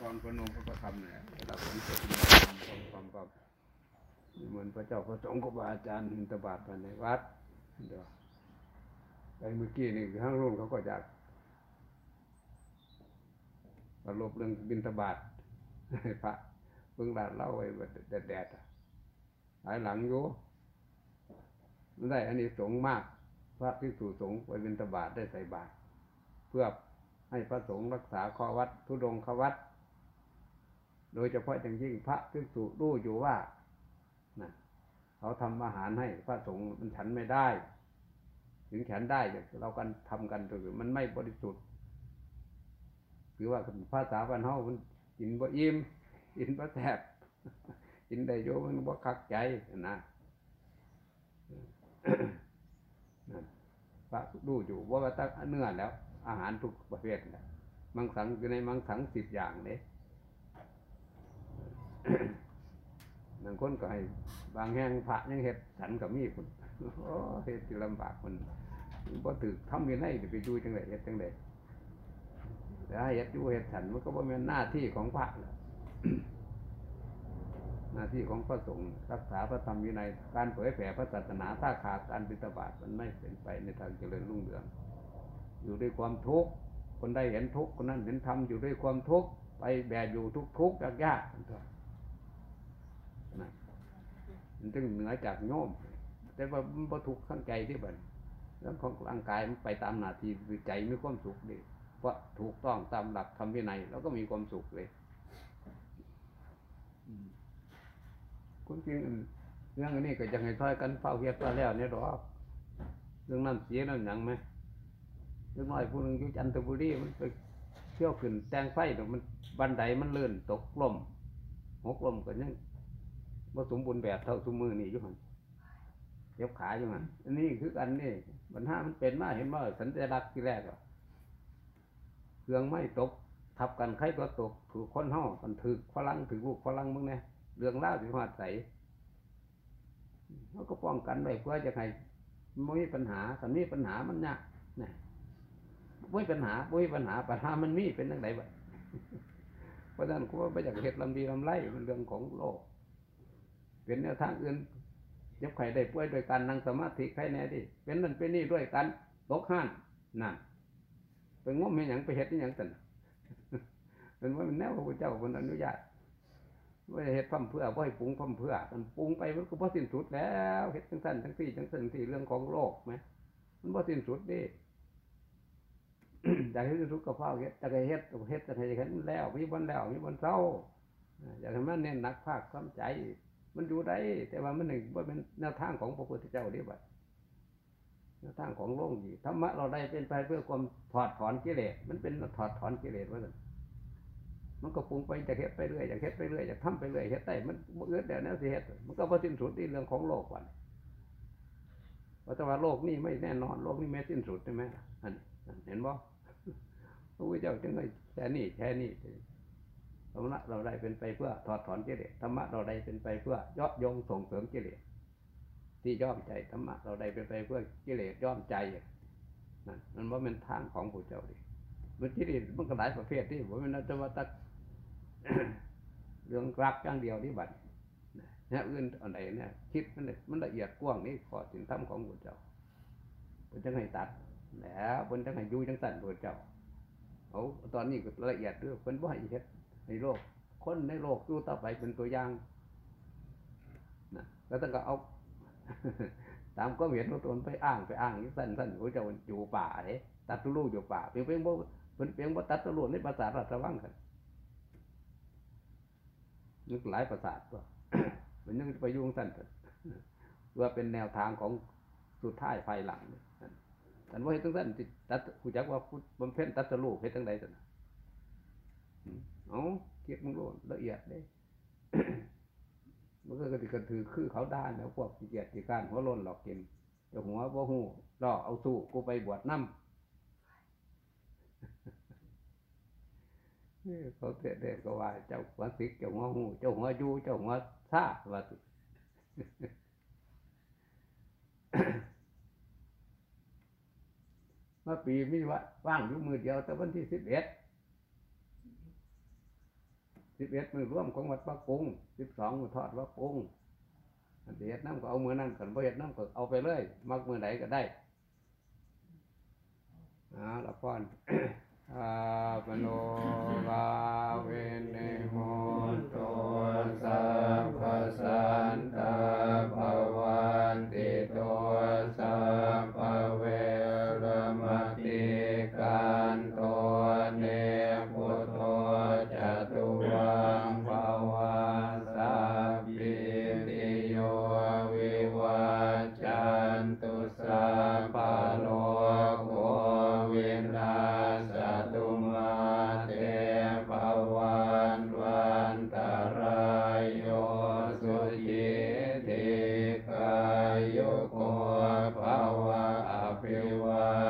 กรพนมเขาก็ทำเนี่ยเราคนจะทำความก็เหมือนพระเจ้าพระสงฆ์ครูบาอาจารย์บินตบาทไปในวัดเดี๋ยวไปเมื่อกี้นี่ข้างรุ่นเขาก็อยากประลบเรื่องบินตบาทให้พระเพิ่งลาดเล่าไว้แดดแดดหลายหลังอยู่ไม่ได้อันนี้สงมาก พระที่สู่สงไปบินตบาทได้ใส่บาตรเพื่อให้พระสงฆ์รักษาข้อวัดทุดงขวัด โดยเฉพาะอย่างยิ่งพระที่สู่รู้อยู่ว่านะเขาทำอาหารให้พระสงฆ์มันฉันไม่ได้ ถึงฉันได้เรากันทำกันถือมันไม่บริสุทธิ์คือว่าภาษาบ้านเฮามันกินบ่อิ่มกินบ่แทบกินได้โยมันบ่คักใจนะพระดูอยู่ว่าตั้งเนื้อแล้ว อาหารทุกประเภทแหละมังสังอยู่ในมังสังสิบอย่างเนี่ย บางคนก็ให้บางแห่งพระยังเห็ดสันกับมีคนโอ้เห็ดที่ลำบากมันบ่ถือทำยังไงไปดูจังไดเห็ดจังไดแต่เห็ดอยู่เห็ดสันมันก็บ่เป็นหน้าที่ของพระหน้าที่ของพระสงฆ์รักษาพระธรรมวินัยการเผยแผ่พระศาสนาถ้าขาดการบิบาตมันไม่เป็นไปในทางเจริญรุ่งเรือง อยู่ด้วยความทุกข์คนใดเห็นทุกข์คนนั้นเห็นธรรมอยู่ด้วยความทุกข์ไปแบกอยู่ทุกทุกข์ยากยาก มันจึงเหนือจากโยม แต่ว่ามันบ่ทุกข์ข้างใจที่บันเรื่องของร่างกายมันไปตามหน้าที่คือใจมีความสุขดีเพราะถูกต้องตามหลักธรรมวินัยแล้วก็มีความสุขเลยคุณจริงเรื่องอันนี้ก็ยังให้ทอยกันเฝ้าเฮียตาแล้วเนี่ยหรอเรื่องนั้นเสียนั่นยังไหมเรื่องน้อยผู้หนึ่งอยู่จันทบุรีมันไปเที่ยวขึ้นแตงไฟมันบันไดมันเลื่อนตกลมหกลมก็ยัง ว่าสมบูรณ์แบบเท่าสมือนี่อยู่หันเจ็บขาอยู่หันอันนี้คือกันนี่บรรหามันเป็นมาเห็นว่าสัญลักษณ์ที่แรกอะเครื่องไม่ตกทับกันใครก็ตกถือคนห่อกันถือพลังถือลูกพลังมึงเนี่ยเรื่องเล่าถึงหัดใสเขาก็ป้องกันไว้เพื่อจะให้ไม่มีปัญหาถ้ามีปัญหามันยากนะไม่ปัญหาไม่ปัญหาปัญหามันมีเป็นยังไงบ้เพราะฉะนั้นก็ว่าไปจากเหตุลำดีลำไรมันเรื่องของโลก เป็นแนวทางอื่นยับไข่ได้ป่วยด้วยการนั่งสมาธิใครแน่ดิเป็นนั่นเป็นนี่ด้วยกันตกห้านนั่นไปงมไม่หยังไปเหตุนี่หยังกันเป็นว่ามันแนวพระพุทธเจ้าคนอนุญาตว่าเหตุพั่มเพื่อว่าให้ปรุงพั่มเพื่อมันปรุงไปมันก็พอสิ้นสุดแล้วเหตุทั้งสั้นทั้งสี่ทั้งสั้นที่เรื่องของโลกไหมมันพอสิ้นสุดดิอยากให้ทุกข์กับพ่อเฮ็ดจะให้เฮ็ดเฮ็ดจะให้เห็นแล้วมีวันแล้วมีวันเศร้าอยากให้มันเน้นหนักภาคความใจ มันอยู่ได้ แต่ว่ามันหนึ่งว่าเป็นแนวทางของพระพุทธเจ้าเดียบัดแนวทางของโลกดีธรรมะเราได้เป็นไปเพื่อความถอดถอนกิเลสมันเป็นถอดถอนกิเลสว่าสันมันก็ปรุงไปจะเฮ็ดไปเรื่อยอยากเฮ็ดไปเรื่อยอยากทำไปเรื่อยเฮ็ดได้มันเอื้อแต่แนวสิเฮ็ดมันก็พอสิ้นสุดที่เรื่องของโลกวันเพราะว่าโลกนี้ไม่แน่นอนโลกนี้ไม่สิ้นสุดใช่ไหมอันเห็นบ่พระพุทธเจ้าจึงได้แค่นี้แค่นี้ ธรรมะเราได้เป็นไปเพื่อถอดถอนกิเลสธรรมะเราได้เป็นไปเพื่อยอดยงส่งเสริมกิเลสที่ย่อมใจธรรมะเราได้เป็นไปเพื่อกิเลสย่อมใจนั่นมันว่าเป็นทางของพระเจ้าดิมันกิเลสมันก็หลายประเภทที่ผมเป็นนัตวัตเรื่องรักอย่างเดียวที่บัดเนี่ยอื่นอะไรเนี่ยคิดมันมันละเอียดกว้างนี่ขอสินธรรมของพระเจ้าเพิ่นจะให้ตัดแล้วเพิ่นจะให้ยู่จังสั่นพระเจ้าเอาตอนนี้ก็ละเอียดด้วยเพิ่นบ่ให้เฮ็ด ในโลก คนในโลกอยู่ต่อไปเป็นตัวอย่างนะแล้วต้องก็เอา ตามก็เห็นว่าตนไปอ้างไปอ้างสั้นสั้นพระเจ้าอยู่ป่าเลยตัดตุลูอยู่ป่าเพียงเพียงบ่เพียงบ่ตัดตุลูในภาษาราชวังกันนึกหลายภาษาตัวมันยังไปยุ่งสั้นว่าเป็นแนวทางของสุดท้ายภายหลังแต่ว่าเห็นตั้งแต่ตัดผู้จักว่าบำเพ็ญตัดสรูปเห็นตั้งใดสัน เอาเกียรติมึงโลดละเอียดเลยมันก็กระติกระถือคือเขาด้านแล้วพวกเกียรติการหัวล้นหลอกกินจะหัวบ่หูรอกเอาสู้กูไปบวชน้ำเขาเด็ดเด็ดก็ว่า เจ้าหัวสิกเจ้าหัวหูเจ้าหัวยูเจ้าหัวซาว่ามาปีมีว่าว่างอยู่มือเดียวแต่วันที่สิบเอ็ด สิบเอ็ดมือร่วมของวัดพระกุ้งสิบสองมือทอดพระกุ้งอันที่เฮ็ดน้ำก็เอามือนั่นกันบ่เฮ็ดน้ำก็เอาไปเลยมักมือไหนก็ได้อาละพรอาปโนกาเวนเนโมตุสัพ everyone.